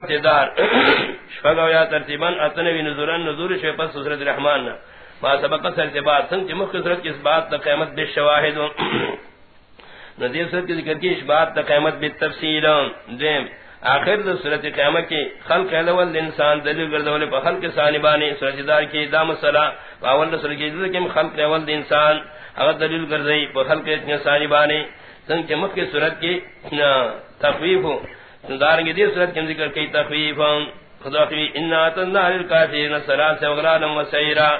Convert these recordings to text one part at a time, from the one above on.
دار شفاگو یا ترتیبان اتنوی نزوران نزور شوی پس سورت رحمان ما سبق سرتبات سنگ چی مخی صورت کی اس بات تا قیمت بی شواہد ندیر صورت کی ذکر کی اس بات تا قیمت بی تفصیل. دیم آخر دو صورت قیمت کی خلق علوال انسان دلیل گردولی پا خلق سانبانی صورت دار کی دام السلام واول صورت کی ذکر کی خلق علوال انسان اگر دلیل گردولی پا خلق سانبانی سنگ چی مخی صورت کی تخویف ہو دارنگی دی صورت کم ذکر کی تخویف خدا کی ان اتنا للکافرین الصلاۃ وغلالا وسیرا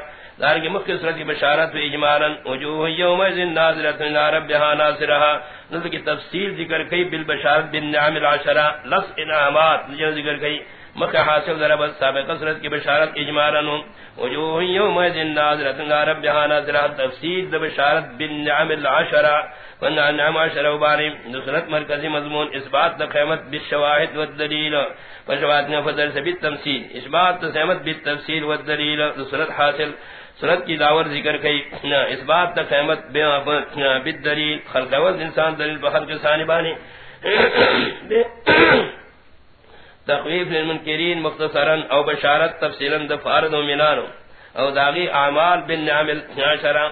دارنگی مخی صورت کی بشارت و اجمالا. وجوہ وجوه یومئذ ناظرۃ الى ربها ناصرها نظر کی تفصیل ذکر کی بالبشارت بالنعم العشرہ. لس انعامات ذکر کی مکہ حاصل ضرب سابق صورت کی بشارت اجمالا. وجوه يومئذ ناظرة إلى ربها ناظرة تفسير بشارت بالنعم العشرة والنعم عشرة وباري نصرت مركزي مضمون إثبات قيمت بالشواهد والدليل فشواهد نفذر سبيل تمثيل إثبات قيمت بالتفسير والدليل نصرت حاصل سرت کی داور ذکر کئی اس بات اثبات قیمت بالدلیل. خلق اول انسان دلیل بخلق ثانی بانی. تخویف للمنکرین مختصرا او بشارت تفصیلا دفارد و منانو او داغی اعمال بن نعمل نعشرا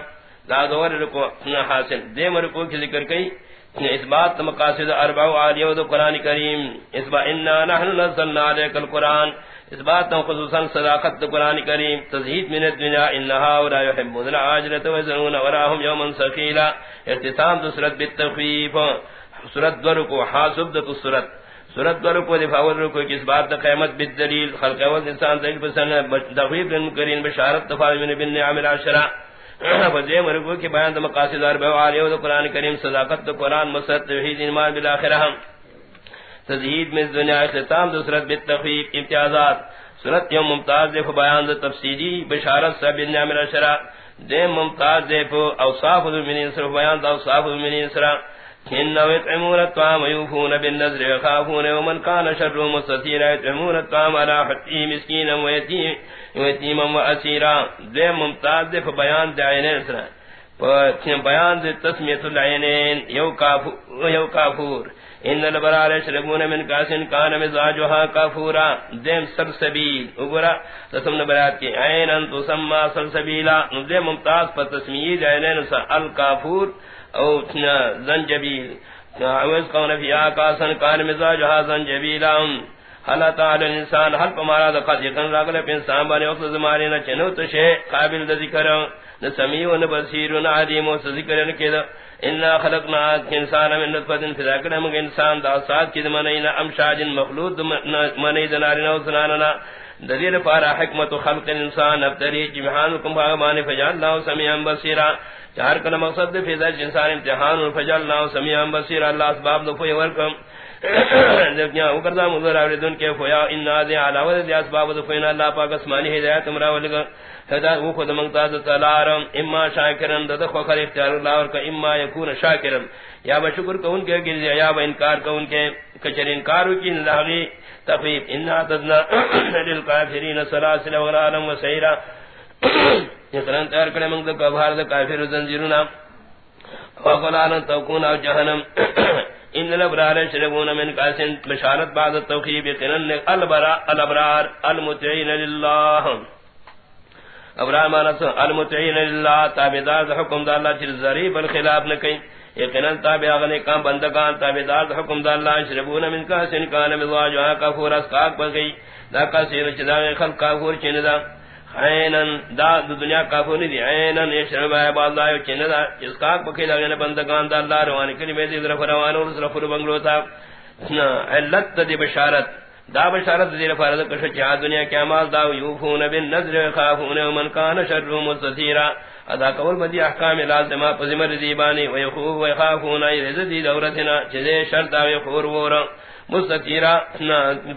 دا دور رکو حاصل. دیم رکو کی ذکر کئی اثبات مقاصد اربع و عالیہ و قرآن کریم. اثبات، انا نحن نزلنا علیک القرآن. اثبات خصوصا صداقت قرآن کریم. تزہید من الدنیا، انہا ولا يحبون العاجلة وزنون وراهم یوما سخیلا ارتسام دسرت بالتخویف. سورت دورکو حاصب دکو سورت سورت پر کو دفاع ور کو کس بات قیامت بالدلیل خلق اول انسان دلیل پسند تخویف للمکرین بشارت تفاضل من بن نعم العشرہ فزے مرگو کے بیان مقاصد اربع عالیہ و قرآن کریم، صداقت قرآن مسرت توحید، ایمان بالآخرہ تزہید میں دنیا اختتام دوسرت بالتخویف امتیازات۔ سورت یوم ممتاز دے بیان دے تفصیلی بشارت سب بن نعم العشرہ دے ممتاز دے اوصاف المؤمنین صرف بیان دا اوصاف المؤمنین صرف۔ انہو يطعمون الطعام ويوفون بالنذر ويخافون ومن كان شر مستطيرا. يطعمون الطعام على مسكينا ويتيما واسيرا ذي ممتاز دے بیان دے عینین بیان دے تسمیت العینین یو کافور یو کافور ان البرار من مزاجها ذم نبرات کی تسمى سلسبیلا ممتاز پر تسمیت عینین الکافور او زنجبیل عوض قون فی آکاسن کان مزاج ہا زنجبیلا حل تعالی الانسان حل پمارا دقات یقن راگل پی انسان بانی وقت زمانی نا چنو تشے قابل دا ذکر. نا سمیع و نا و نا عدیم و ذکر نکید انا خلقنا انسان من نطفت فذاکر ہم انسان دا سات کی دمانینا امشاج مخلوط منید نارنا و سناننا دلیل پارا حکمت خلق الانسان ابتری جمحان کم بھاگمانی فجال اللہ سمیعا بصیرا۔ چار کل مقصد دے فیضا انسان امتحان فجال فجلنا سمیعا بصیر اللہ اسباب دو فوی ورکم۔ دیکھنیا اکردہ مدر اوریدن کے فویا انہا ذی علاوہ دی اسباب دو فینا اللہ پاک اسمانی ہدایت مرا ولگا وہ خود منگتا منتاز تلارم اما شاکرن دد خو خر اختیار اللہ اور کہ اما یکون شاکرن۔ یا بشکر کو ان کے گرز یا انکار کو ان کے کچر انکار کی نہی تخفیف ان تدنا للکافرین سلاسل وغرارا وسیرا یقران تیار کرے منگ دکا، بھار دکا پھر زنجیرنا وقلان توقون او جہنم۔ ان الابرار شربون من کاسن بشارت بعد التوقیب یقنن الابرار، المتعین للہ۔ ابرار مانا سن المتعین للہ تابدار دا حکم دا اللہ چر ذریب الخلاف نکیں یقنن تابع آغنے کام بندگان تابدار دا حکم دا اللہ شربون من کاسن کان مزواجوها کفور اسکاک بگئی دا کاسین چدا خلق کافور چندہ عینن دا دنیا کافو نہیں دی۔ عینن یشرب عباد اللہ چنہ دا۔ اس کا پکے لگنے بندگان دا اللہ روان کلی میں دی طرف روان اور طرف بنگلو تھا علت دی بشارت۔ دا بشارت دی فرض کش چا دنیا کیا مال دا یوفون بالنذر خافون من کان شر مستثیرا. ادا قول بدی احکام لازمہ پزمر دی بانی و یخوف و یخافون ایذ دورتنا چے شر دا یخور ورا مستطیرا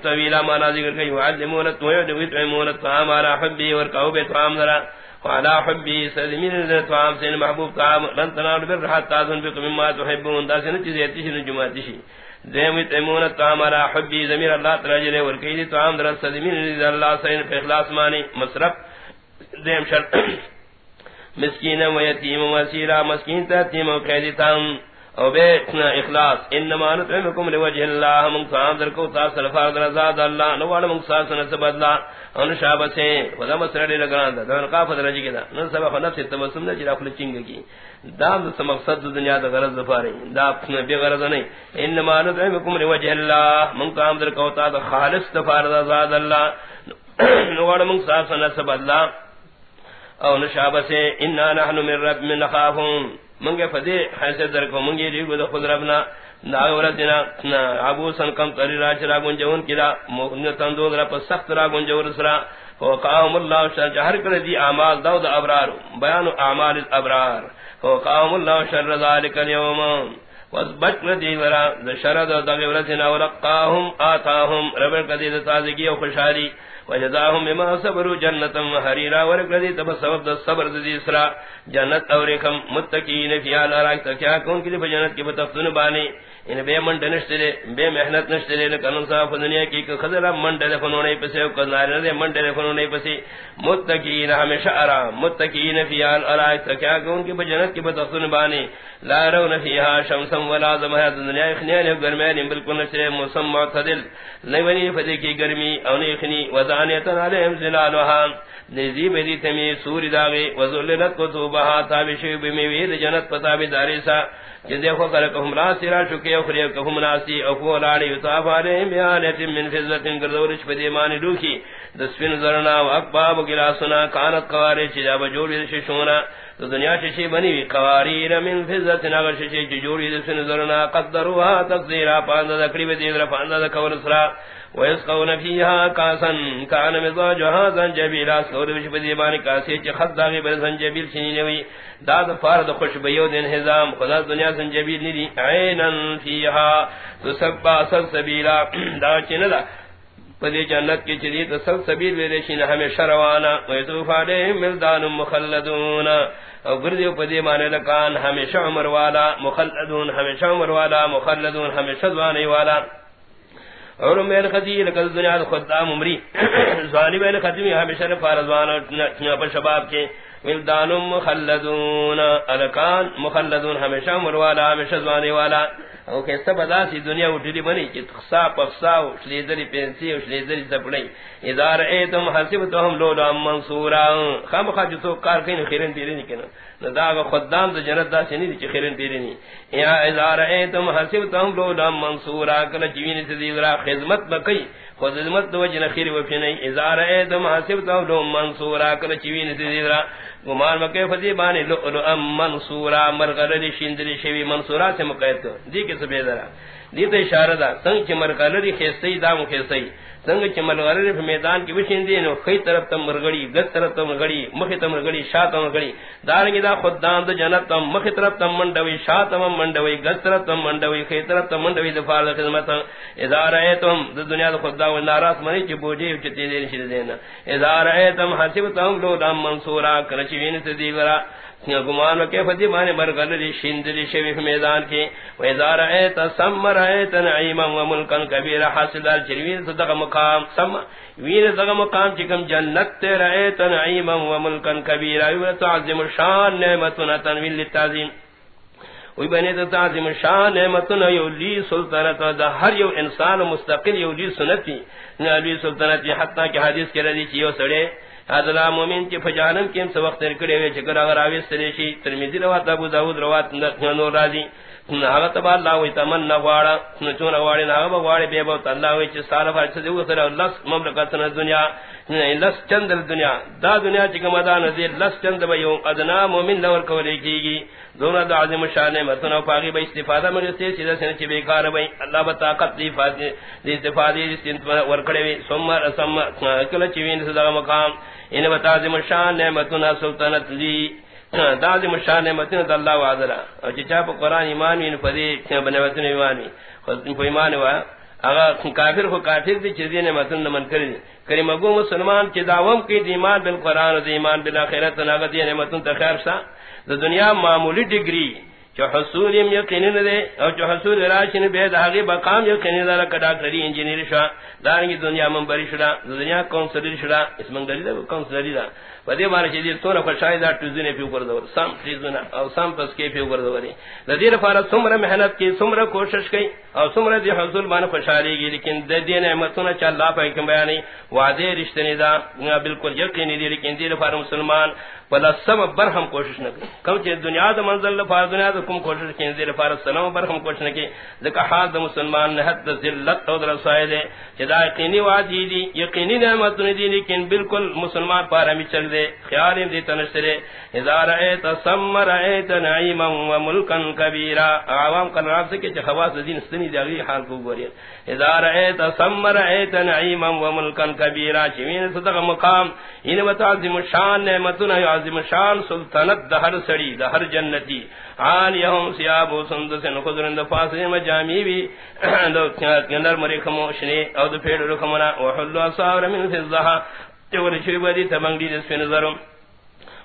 طویلہ مانا ذکر کئی وعلمون التوید ویتعمون الطعام على حبی ورکاو بیتعام ذرا. وعلى حبی سلمین الطعام سین محبوب طعام. لن تنال بر حتی تنفق مما تحبون. دا سن چیز یتیشی نجماتی شی. دیم ویتعمون تامرا حبی زمیر اللہ تراجلے ورکی دی طعام ذرا رضی اللہ سین پہ اخلاص مانی مصرف دیم شرط مسکین و یتیم و وسیرہ مسکین تا تیم و قیدی تام او بے اخلاص، انما نطعمكم لوجه الله من صام در کو تا سلفا در زاد اللہ نو والا من صاص نہ بدلا ان شاب سے ولا مسرے لگا در قاف درجے دا نو سبب نفس تبسم نہ جرا فلچنگ کی دام دا مقصد دنیا دا غرض دفاری دا اپنے بے غرض نہیں، انما نطعمكم لوجه الله من صام در کو تا خالص دفار زاد اللہ نو والا من صاص نہ بدلا او نشاب سے انا نحن من رب من خافون۔ منگے فدی حیثیت در کو منگے ریگو دا خود ربنا ناورتنا عبو سن کم تری راچ را گنجون کلا مغنطن دو در پس سخت را گنجور سرا، فوقاهم اللہ شر جہر کر دی اعمال دو دا ابرار، بیان اعمال الابرار فوقاهم اللہ شر ذالک اليوم وزبچن دی ورا، دا شر دا دا دغورتنا ولقاهم، آتاهم، ربر کدی دا تازگی و خوشحالی وجزاهم بما صبروا جنتا وحريرا ورقدي تب سبب الصبر ذي اسرا جنت اوركم متقين في على راك تكيا كون كي بجنت کی بتفتن بانی؟ ان بے منڈ نشتلے بے محنت نشتے نشتلے لکن صاف دنیا کی کہ خضر منڈ دفنوں نے پسے کو نار نے منڈ دفنوں نے پسے متقین ہمیشہ آرام متقین فی على راك تكيا كون کی بجنت کی بتفتن بانی۔ لا رون فيها شمس ولا زمها دنیا اخنیان گرمیان بالکل نشتلے موسم معتدل نہیں بنی فدی کی گرمی، او نہیں اخنی دانیتن علیہم زلالوها نزی بیدی تمی سوری داغی وزللت کتوبها تابشو بمیوید جنت پتاب داریسا جدی خو کرکہم راسی را شکی اخری کہم ناسی اخو لالی یطاف علیہم بیانیت من فضلت گردورش پدیمانی لوکی دسفن زرنا و اقباب گلاسنا کانت قواری چجا بجوری ششونا. تو دنیا ششی بنی وی قواریر من فضلت نگر ششی جوری دسفن زرنا قدروها تقدیرا پاندہ دکڑی بدیدر پاندہ دکور سرا ويسقون فيها كاسا كان مزاجها زنجبيل اسكور وش بديبان كاسي چ خد داغي بر زنجبيل شنيوي داد فارد خوشبيو دين نظام خدا دنیا زنجبيل ندي عينا فيها تسبا سلسبيلا دا چندا پدی جنت کی چدی تو سب سبیل ویدشین ہمیشہ روانا. ویتوف علیہم ملدان مخلدون. او گردیو پدی مانے لکان. ہمیشہ عمر والا مخلدون. ہمیشہ عمر والا مخلدون. ہمیشہ دوانی والا. اور میل خدی لکل دنیا خدام عمری۔ زانی میل خدمی ہمیشہ فارزوان پر شباب کے۔ ولدان مخلدون. الکان مخلدون ہمیشہ مروالا، ہمیشہ زوانے والا او کہ سب ادا سی دنیا اٹھلی بنی کہ تخصا پفسا و شلیدری پینسی و شلیدری سپڑی اذا رئیتم حسبتهم لولا منصورا. خام خواہ تو کار کہیں خیرن پیرے نہیں کنا دا خدام دا جنت دا سنی دی چی خیرن پیرے نہیں یا اذا رئیتم حسبتهم لولا منصورا. کلا چوین سے دیدرا خدمت بکی. خدمت دو جن خیر و فنی اذا رئیتم حسبتهم لولا منصورا کلا چوین سے گمان مکے فدی بانے لؤلؤ منصورا مرغلری شندری شوی منصورا سے مقید دی کے سبے ذرا دی تو اشارہ دا سنگ چ مرغلری خیستی دا مو خیستی سنگ چ مرغلری میدان کی وشین دی نو خی طرف تم مرغڑی گت طرف تم مرغڑی مخ تم مرغڑی شاہ تم مرغڑی دارنگی دا خدان دا جنت تم مخ طرف تم منڈوی شاہ تم منڈوی گت طرف تم منڈوی خی طرف تم منڈوی دفاع خدمت. اذا رایتم دا دنیا دا خدا و ناراض منی چ بوجی چ تی دین شی دینا اذا رایتم حسبتم لو دام منصورا کرچ وین تے دیورا گمان کے فدی مانے برگل دی شندری شوی میدان کی۔ و اذا رایت سمر ایت نعیما و ملکا کبیرا حاصل دار چروین صدق مقام سم وین صدق مقام چکم جنت تے رایت نعیما و ملکا کبیرا۔ و تعظم شان نعمتنا تنویل للتعظیم۔ وی بنے تو تعظیم شان نعمتنا یولی سلطنت دا ہر یو انسان مستقل یولی سنتی۔ نبی سلطنت حتی کہ حدیث کے رضی چیو سڑے۔ ادلا مومن کے فجانم کے سب وقت کرے ہوئے چکر اگر آوے سریشی ترمیزی روات ابو داود روات نور راضی ناغا تبا اللہ وی تمن نغوارا چون بوت لس دنیا لس چند دنیا. دا دنیا چکا مدا نزیر لس چند بیو ادنا مومن لور کولی کی گی دونہ دا عظیم شان متنا پاگی بے استفادہ مگر سے سیدھا سن بیکار بے اللہ با طاقت دی فاضی دی استفادی دی سنت ورکڑے وی سمر سم کلا چوین صدا مقام ان بتا عظیم شان نعمتنا سلطنت دی دا عظیم شان نعمتنا اللہ وعدلا او چا پا قرآن ایمان وین فدی بنوتن ایمان وین خود پا ایمان وا اگر کافر کو کافر دی چیزی نعمتن نمن کردی کریم اگو مسلمان چی داوم کی دی ایمان بالقرآن دی ایمان بالآخرت ناغت دی نعمتن تخیر سا دا دنیا معمولی ڈگری جو حصول یقین دے او جو حصول راشن بے داغی بقام یقین دے کدا کری انجینئر شا دارنگی دنیا من بری شدا دنیا کونسلر شدا اس من دا کونسلر دا ودی مار چھ دی تو نہ خوشائی دا ٹوزنے پیو کر دو سام چیزنا او سام پس کے پیو کر دو ودی دیر فار سمر محنت کی سمر کوشش کی او سمر دی حصول مان خوشاری گی لیکن دے دی نعمتوں چ اللہ پاک بیان وعدے رشتے دا بالکل یقین دی لیکن دیر فار مسلمان بلا سب برہم کوشش نہ کی کم چ دنیا دا منزل فار دنیا دا کم کوشش کی دیر فار سلام برہم کوشش نہ کی ذکا حال دا مسلمان نے حد ذلت او رسائل ہے جدا یقینی وادی دی یقینی نعمت دی لیکن بالکل مسلمان پار ہمیں چل دے خیال دی تنشرے، اذا رأیت سم رأیت نعیما و ملکا کبیرا، عوام کل راب سے کہ خواص دین سنی دی اگلی حال کو گوری۔ اذا رأیت سم رأیت نعیما و ملکا کبیرا چوین صدق مقام ان متعظم شان نعمتنا عظیم شان سلطنت دہر سڑی دہر جنتی۔ عالیہم سیاب و سندسن خضرن دفاسی مجامی بھی۔ دو کنر مریخمو شنی، او دو پیڑ رکھمنا وحلو اصاور من فضحا۔ چور شیبدی تمنگی دس فی نظرم.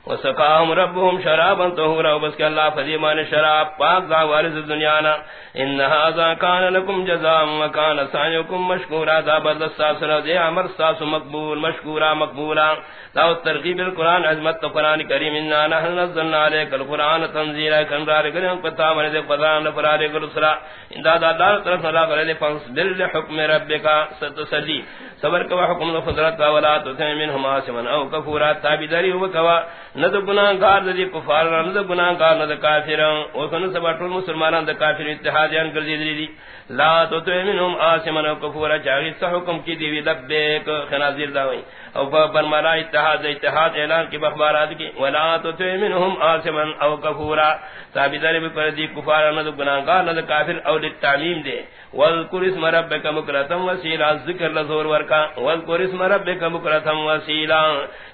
وسقاهم ربهم شرابا طهورا وبس الله فديمان شراب، پاک ذا وارث الدنيا ان هذا كان لكم جزاء وكان سعيكم مشكورا ذا بدل ساسر ذي امر ساس مقبول مشكورا مقبولا. لا ترغيب القران عظمت القران الكريم ان نحن نزلنا عليك القران تنزيلا كن دار كن پتا من ذي قران فرار كرسرا ان ذا الله طرف لا کرے فنس بل حكم ربك ستسدي صبر کوا، حکم نو فضرت ولا تسمع هما سمن او كفورا تابداري وكوا نہ تو گناہ گار دی کفار، نہ تو گناہ گار نہ کافر. او سن سب ٹول مسلمانان دے کافر اتحاد ان کر دی دی لا تو تو منهم اسمن او کفورا جاہی سہ حکم کی دی لبیک، خنازیر دا وئی او پر مالا اتحاد اتحاد اعلان کی بخبارات کی، ولا تو منهم اسمن او کفورا۔ تابیدار بھی کر دی کفار نہ تو گناہ نہ کافر، او للتعلیم دے۔ واذکر اسم ربک مکرتم وسیلا۔ ذکر لزور ورکا۔ واذکر اسم ربک مکرتم وسیلا۔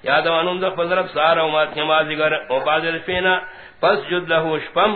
یادوانم ذ فضرب سار او ما نمازگر او بازر فینا۔ پس جد له شپم.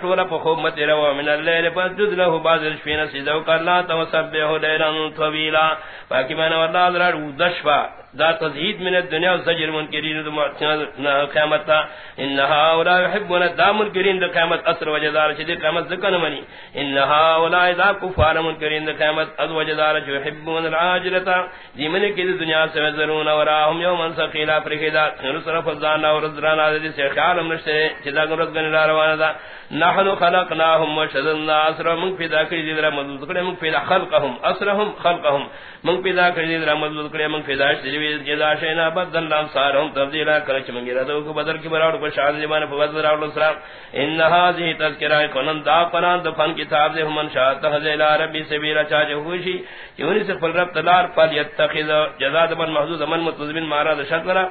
ٹولا په خوب مت رو من الليل پس جد له بازر فینا سیدو کلا تو سبح لیلا طویلا باقی میں نے اللہ ذرا ودشوا دا تزہید من الدنیا و زجر منکرین دا قیامت تا انہا اولا یحبون دا منکرین دا قیامت اثر وجدار چی دی قیامت ذکر منی انہا اولا دا کفار منکرین دا قیامت از وجدار چی یحبون العاجلتا دی منی کی دنیا سے وزرون وراہم یومن سقیلا فرخیدا رسر فضانا و رزرانا دی سے خیالم نشتے چی دا گم رزگن لاروان دا. نحن خلقناهم وشدنا اسرهم من پیدا کری دی در مدد کرے من پیدا خلقهم اسرهم خلقهم من پیدا کری دی در مدد کرے من پیدا شدی جدا شینا بدل لام سارهم تبدیلا کرچ منگی ردو کو بدر کی براڑ کو شان زمان پر بدر راول السلام ان هذه تذکرہ کنن دا قران د فن کتاب دے من شاء تخذ الى ربی سبیلا چا جو ہوشی. یونس فل رب تلار پل یتخذ جزاء من محذوظ من متذبن مارا شکرا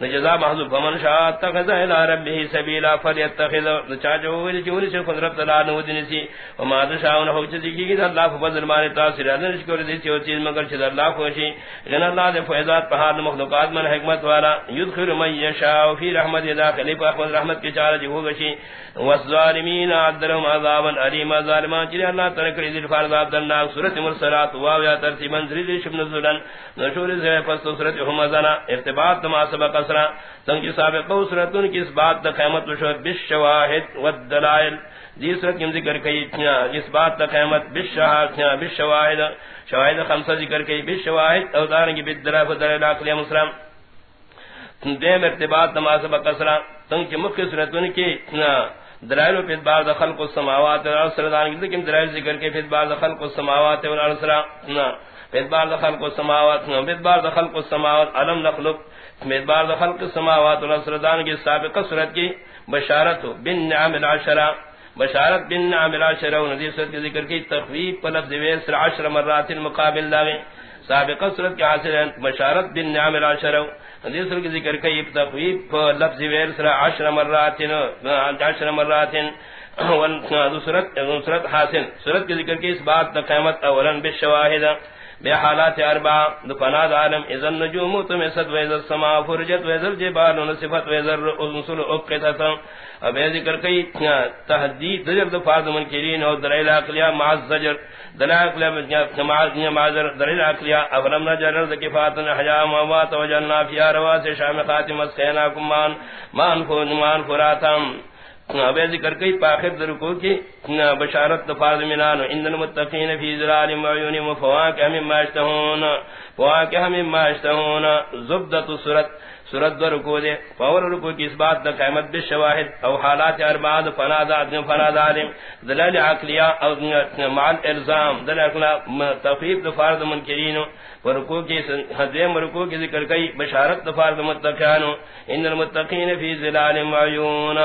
نجزا محذوب فمن شاء اتخذ الى ربه سبيلا فليتخذ چاجو ویل جی چوری سے قدرت تعالی نو جی دین سی وما تشاؤن ہو چتی جی کی کہ اللہ فضل مارے تاثیر ان شکر دی چو چیز مگر چھ اللہ خوشی جن اللہ دے فیضات پہاڑ مخلوقات من حکمت والا۔ یدخل من یشاء فی رحمت داخل پر رحمت کی چارہ جو گشی والظالمین عذرهم عذابا علیما ظالمان چھ اللہ تعالی کری ذل فرض عبد اللہ سورۃ مرسلات واو یا ترتیبا ذل شبن ذلن نشور سے پس سورۃ ہمزنا ارتباط ما سبق اسرا۔ سنگ سابق سورۃ کی اس بات دا قیامت و بالشواہد والدلائل۔ دی سورۃ کی ذکر کئی اس بات دا قیامت بالشواہد بالشواہد، شواہد خمسہ ذکر کئی، بالشواہد او دارن کی بالدلائل فدلائل عقلی مسلم۔ دیم ارتباط ما سبق اسرا کی مخی سورۃ کی دلائل و پید بار دخل کو سماوات اور ارسل دان کی دلائل ذکر کے پید بار دخل کو سماوات اور ارسل ہاں، پید دخل کو سماوات پید دخل کو سماوات علم نخلق. پید دخل کو سماوات اور ارسل کی سابق صورت کی بشارت بن نعم العشرہ. بشارت بن نعم العشرہ و ندی صورت کی ذکر کی تخویب پر لفظ ویسر عشر مرات مقابل داغے سابق صورت کی حاصل ہے بشارت بن نعم العشرہ حدیث کی ذکر کئی تقویب لفظ ویر سرا عشر مرات عشر مرات سورت سورت حاصل. سورت کی ذکر کی اس بات قیامت اولا بالشواہد بے حالات اربع دفناد عالم اذا النجوم تمسد واذا السماء فرجت واذا الجبال نصفت واذا الرسل اقتت اب یہ ذکر کئی تحدید ذکر دفاع منکرین، اور دلائل عقلیہ مع الزجر دلاق لم جماعت نے معذر، دلیل عقلیہ افرم نہ جرر ذکفات حیا موات وجننا فی رواس، شام خاتم اسقینا کمان مان مان فراتم ابے ذکر کئی پاخر درکو کی بشارت تفاض منان ان المتقین فی ذلال معیون و فواکہ مما اشتہون فواکہ مما اشتہون زبدت سورت سورت در رکو دے فور رکو کی اس بات دا قیمت بالشواہد او حالات ارباد فنادات فنادات دلال عقلیہ او مع الالزام دلال عقلیہ تفیب دفارد منکرین۔ ورکو کی حدیم رکو کی ذکر کئی، بشارت دفارد متقیانو ان المتقین فی ظلال معیون۔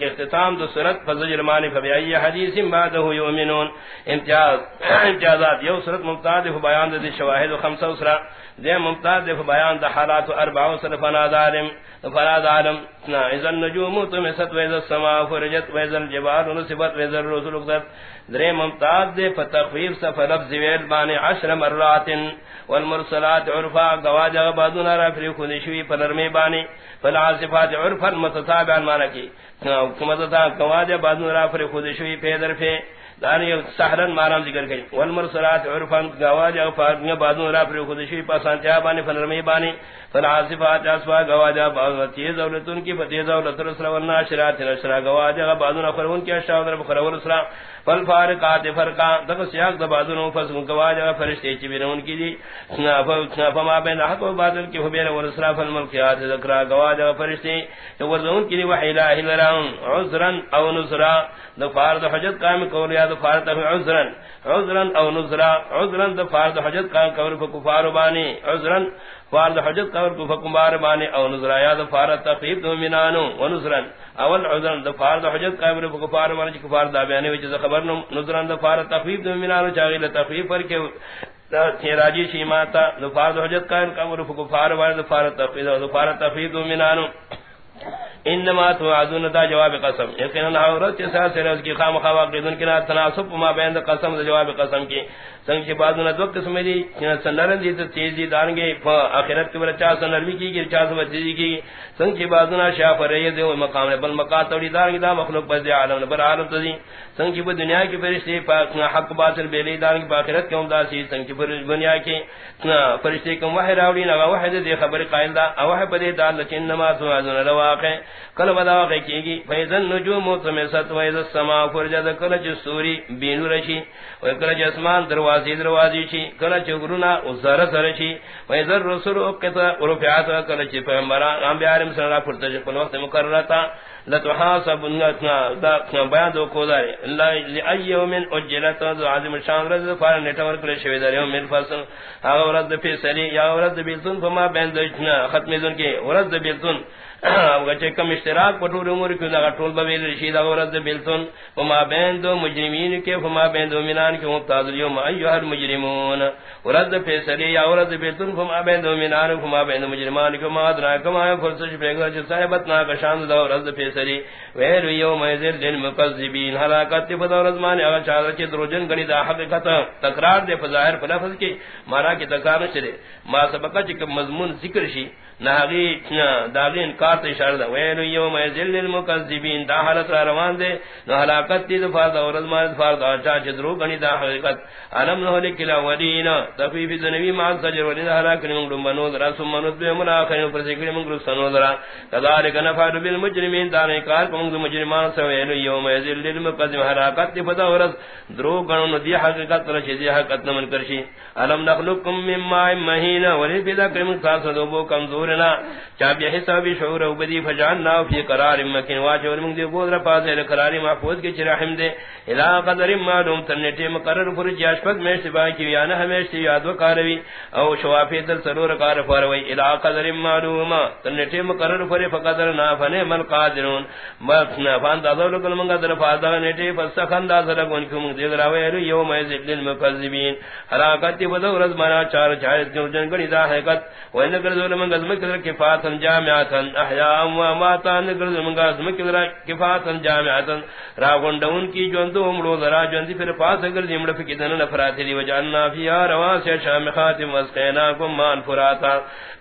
اختتام دو سورت فزجر مانی فبئی حدیث بعده یومنون امتیاز امتیازات، یو سورت ممتاز بیان دے شواہد و خمسہ اسرہ دے ممتاز دے بیان دا حالات اربع سن فناد عالم فناد عالم نا، اذا النجوم تمست و اذا السماء فرجت و اذا الجبال نصبت و اذا الرسل قدرت دے ممتاز دے فتخفیف صف لفظ ویل بانی عشر مرات. والمرسلات عرفا گواجہ بعدنا رفری خودشوی پنرمی بانی فالعاصفات عرفا، متتابعا مانا کی کمتتا گواجہ بعدنا رفری خودشوی پیدر فی دانی سحرن مارام ذکر گئی والمرسلات عرفان گواج او فارمیہ بعدون را پر خودشی پاسان چاہ بانی، فنرمی بانی فالعاصفات اسوا گواجا بعض تیز دولتون کی، فتیز دولت رسل والناشرات نشرا گواجا بعدون اخرون کی اشتاو در بخرا ورسلا فالفارقات فرقا دق سیاق دا بعدون فسن گواجا فرشتے چی بینون کی دی. فما بین حق و باطل کی فبین ورسلا فالملکیات ذکرا گواجا فرشتے. ورزون کی دی وحی الہی لران عذرا او نصرا دفار دا حجت قائم کول یا دفار دا عذرا عذرا او نصرا عذرا دفار دا حجت قائم کول فکفار بانی عذرا فار حجت قول کو فکمبار بانی او نظر یا دفار تقیب دو منانو و نظرن اول عذرن دفار دا حجت قول کو کفار بانی کفار دا بیانی وچی خبر نظرن دفار تقیب دو منانو چاگیل تقیب پر کے راجی شیماتا دفار دا حجت قول کو کفار بانی دفار تقیب دو منانو انما توعدون دا جواب قسم. یقینا عورت کے ساتھ روز کی خام خوا قیدن کے تناسب ما بین قسم دا جواب قسم کی. سنگ کے بعد نہ دو قسم دی سنرن دی تیزی دان گے اخرت کے بچا سنرمی کی کی چا سب تیزی کی سنگ کے بعد نہ شاف رہی دے مقام بل مقاتڑی دان دا مخلوق پر دی عالم بر عالم تزی سنگ کی دنیا کی فرشتے پاک حق باطل بیلی دان کی اخرت کے امدا سی. سنگ کی دنیا کی فرشتے کو وحی راوی نہ وحی دے خبر قائل دا وحی بدے دال لکن نما توعدون لواقع کل بدا واقع کی گی فیضن نجوم تمست ویز السماء فرجد کل جسوری بینو رشی، و کل جسمان دروازی دروازی چی، کل چگرونا ازر سر چی ویز الرسول اقتا ورفعات کل چی پیغمبران انبیارم سن را پرتش کل وقت مکررتا لتحاسب نتنا دا بیان دو کو دارے لائی یوم اجلت دو عظیم شان رضا فارن نیٹور کل شوی دار یوم من فصل آغا ورد فیصلی یا ورد بیلتون فما بین دو ختمی دن کے ورد بیلتون وچے کم اشتراک پٹول امور کیوں دا ٹول بویل رشید اورد بلتن وما بین دو مجرمین کے وما بین دو منان کے مبتاز اليوم ایها المجرمون. ورد فیصلی یا ورد بلتن وما بین دو منان وما بین دو مجرمان کے ما ادرا کما فرسش پیغمبر جو صاحبت نا کا شان دا ورد فیصلی ویر یوم ذل للمکذبین. ہلاکت بدور زمان اگر چادر کے دروجن گنی دا حقیقت تکرار دے فظاہر فلفظ کی مارا کی تکرار چلے ما سبقہ چ مضمون ذکر شی ناغی داغی انکار تے اشارہ دا ویلو یوم یذل للمکذبین دا حالت را روان دے، نو ہلاکت دی دفار دا ورد مارد فار دا چا چدرو گنی دا حقیقت۔ علم نو لکلا ودین تفیف دنوی مع سجر ودین دا حلاک نمون دن بنو درا، سم منود بے منا آخرین پر سکری من گرس سنو درا۔ کذالک نفار بالمجرمین، دا نکار کمونگ دو مجرمان سا ویلو یوم یذل للمکذب حلاکت دی فدا ورد درو گنو دی حقیقت را چیزی حقیقت نمن کرشی۔ علم نخلقکم من ماء مہین ولی پیدا کریم ساس دو بو کمزور شعورنا. چاب یہ حساب شعور او بدی فجعلنا فی قرار مکن واجور من دی گودر پاس ہے قرار محفوظ کے چرحم دے. الا قدر معلوم تنٹے مقرر پر جاش جی پک میں سبا کی یا نہ ہمیشہ یاد و کاروی. او شوافی دل سرور کار فروی الا قدر معلوم تنٹے مقرر پر فقدر نا فنے من قادرون. ما فان دادو کل منگا در فادا نٹے فسخن دا سر گون کم دی راوی یوم یذل المکذبین حلاکت بدو رز منا چار چار جن گنی دا حقیقت. وین کر ظلم منگا کدر کفاتن جامعاتن احیاء و ماتان نگر منگا اسم کدر کفاتن جامعاتن را گنڈون کی جوندو امرو ذرا جوندی پھر پاس اگر زمڑ فکدن نفراتی دی، وجعلنا فی آرواسی شامخات وسقیناکم مان فراتا۔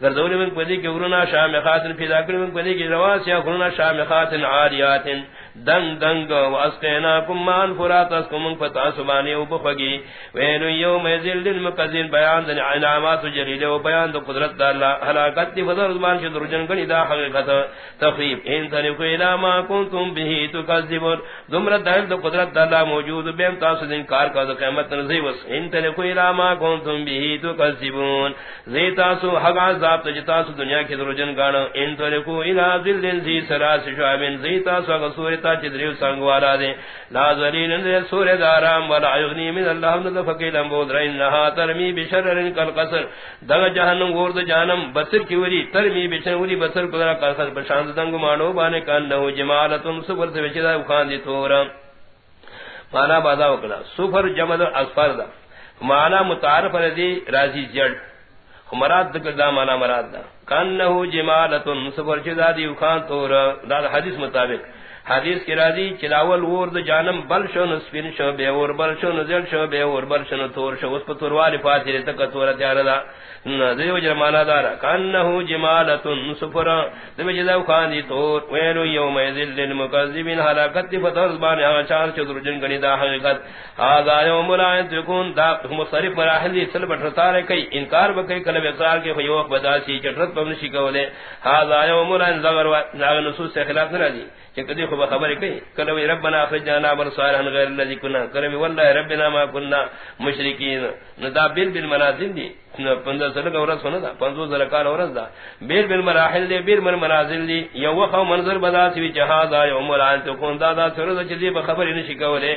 گردولی من پدی کی ورنا شامخات پیدا ذاکر من پدی کی رواسی ورنا شامخات عاریات دن دنگ دنگ واسقیناکم مان فرات اسکم فتا سبانی او بخگی وین یوم ذل للمکذین بیان دن علامات جلیل و بیان دو قدرت دا اللہ. ہلاکت دی فضل زمان چھ درجن گنی دا حقیقت تخریب. ان تنکو الى ما کنتم به تکذبون. زمرت دل دو قدرت دا اللہ موجود بیم تاسو دن کار کا دو قیمت نزی وس ان تنکو الى ما کنتم به تکذبون. زی تاسو حق عذاب تجتاسو جی دنیا کی درجن گانا. ان تنکو الى ذل زی سراس شعبن زی تاسو اگر سورتا چدریو سنگ والا دے۔ ناظرین اندر سور دارام ولا یغنی من اللہ من فقیل بود رین نہا ترمی بشرر کل قصر۔ دغ جہنم گورد جانم بسر کی وری۔ ترمی بشر وری بسر قدر قصر۔ بشاند دنگ مانو بانے کانہو جمالتن سفر سے بچدا اخان دی تورا۔ مانا بازا وکلا۔ سفر جمد اصفر دا۔ مانا متعارف رضی راضی جڑ۔ مراد دکر دا مانا مراد دا۔ کانہو جمالتن سفر چدا دی اخان تورا۔ دا حدیث مطابق۔ حدیث کی راضی چلاول ورد جانم بل شو نسفین شو، بے اور بل شو نزل شو، بے اور بل شو نو تور شو. اس پر توروار فاتر تک تور تیار دا. دیو جی جرمانا دارا. کانہو جمالتن سفرا دیو جی جدو خاندی تور. ویلو یوم ایزل للمکذبین. حلاکت فتر زبان آچار چدر جنگنی دا حقیقت. آگا یوم لائن تکون دا مصرف مراحل دی سل بٹرتار کئی. انکار بکئی کلب اقرار کے خیوق بداسی چٹرت پمنشی کولے. آگا یوم لائن زغر و نصوص خلاف نرا دی کدی خوب خبر کئی، کلو ربنا اخرجنا من صالحا غیر الذي كنا کلوی والله ربنا ما كنا مشرکین ندا بل بالمنازل دی۔ پندر سلک ورس ہونا دا پندر سلک ورس دا بیر بیر مراحل دی، بیر بیر منازل دی. یو وخو منظر بدا سوی جہاز آیا امران تو کون دادا سرد چیزی بخبر نشکولے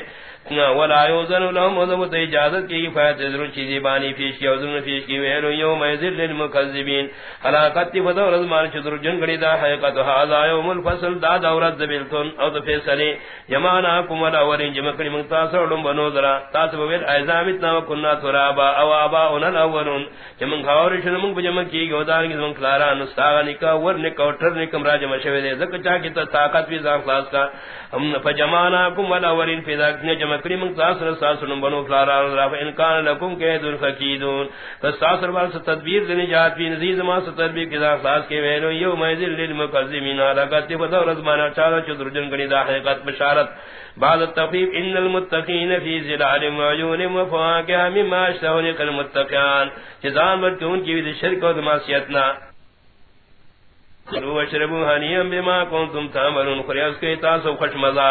ولا يوزن لهم وذو اجازت کی فائد ضرور چیزی بانی فیش کی وزن فیش کی. ویل یوم یذل للمکذبین. حلاقت فدور از زمان چدر جنگڑی دا حقیقت هذا یوم الفصل، دا دورت ذبلتن او فیصله یمانا کم ولا ورین جمکری متاثر دم بنو ذرا تاس بویل ایزامت نا کنا ترابا، او ابا ان الاولون. جمن خاور شن من بجم کی گودار کی من کلارا نستاغ نکا، ور نکوٹر نکم راج مشوی دے زک چا کی طاقت بھی زان خلاص کا. ہم فجمانا کم ولا ورین فی ذاک جمع کری من تاثر ساسر بنو فلارا رضا انکان لکم کے دن فکیدون فستاثر بار ستدبیر دنی جات بھی نزیز ما ستدبیر کدا خلاص کے ویلو یو میزل للمقذمین آلکت فدور رزمانا چارا چدر جن گنی دا حقیقت بشارت. بعد التخفيف ان المتقين في ظلال وعيون وفواكه مما اشتہنک المتقیان جزاء مرتون کی وید شرک و دماسیتنا۔ کلو وشربو حنیم بما کنتم تعملون. خریاز کے خوش مزا.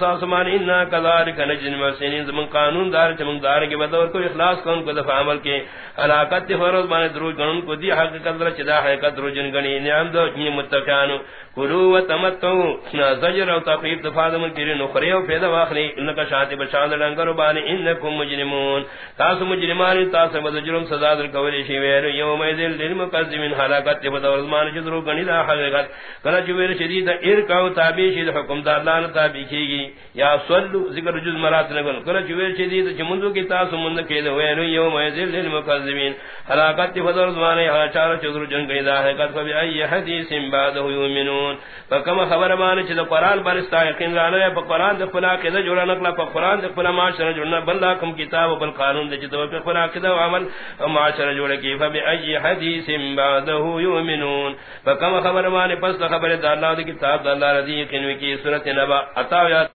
ساسمان کذارک نجن قانون دار دار کے بدور کو اخلاص کن کو دفع عمل کے. علاقت تی فرض بانے دروج گنن کو دی حقیقت در چدا حقیقت دروجن گنی. نعم دو چنی متقیانو. کلو و تمتو زجر و تقیب دفع دمن کری نخریو پیدا واخلی. انکا شانتی بشاند لنگر بانے انکم مجرمون. تاسو مجرمان تاسو بزجرم سزا در کولی شیویر یوم ایدل للمقذمین حلاقت تی بدور زمان جدرو گنی دا حقیقت. کلا چویر شدید ارکاو تابی شید حکم دا اللہ تابی کی گی یا سولو ذکر جز مرات نگن. کلا چویر شدید چی منذو کی تاسو مند کید وینو یوم ایزل للمقذبین حلاقت فضل زمانی حاچار چدرو جن گنی دا حقیقت فبی ای حدیث بعده یومنون فکم خبر مانی چی دا قرآن برستا یقین رانا پا قرآن دا فلا کدا جوڑا نکلا، پا قرآن دا فلا معاشر جوڑنا، بل کم کتاب بل قانون دا چی دا فلا کدا عمل معاشر جوڑا کی، فبی ای حدیث بعده یومنون فکم خبر مانے پس خبر دا اللہ دا کتاب دا اللہ رضی یقین وکی سورت نبا. اتاو عطا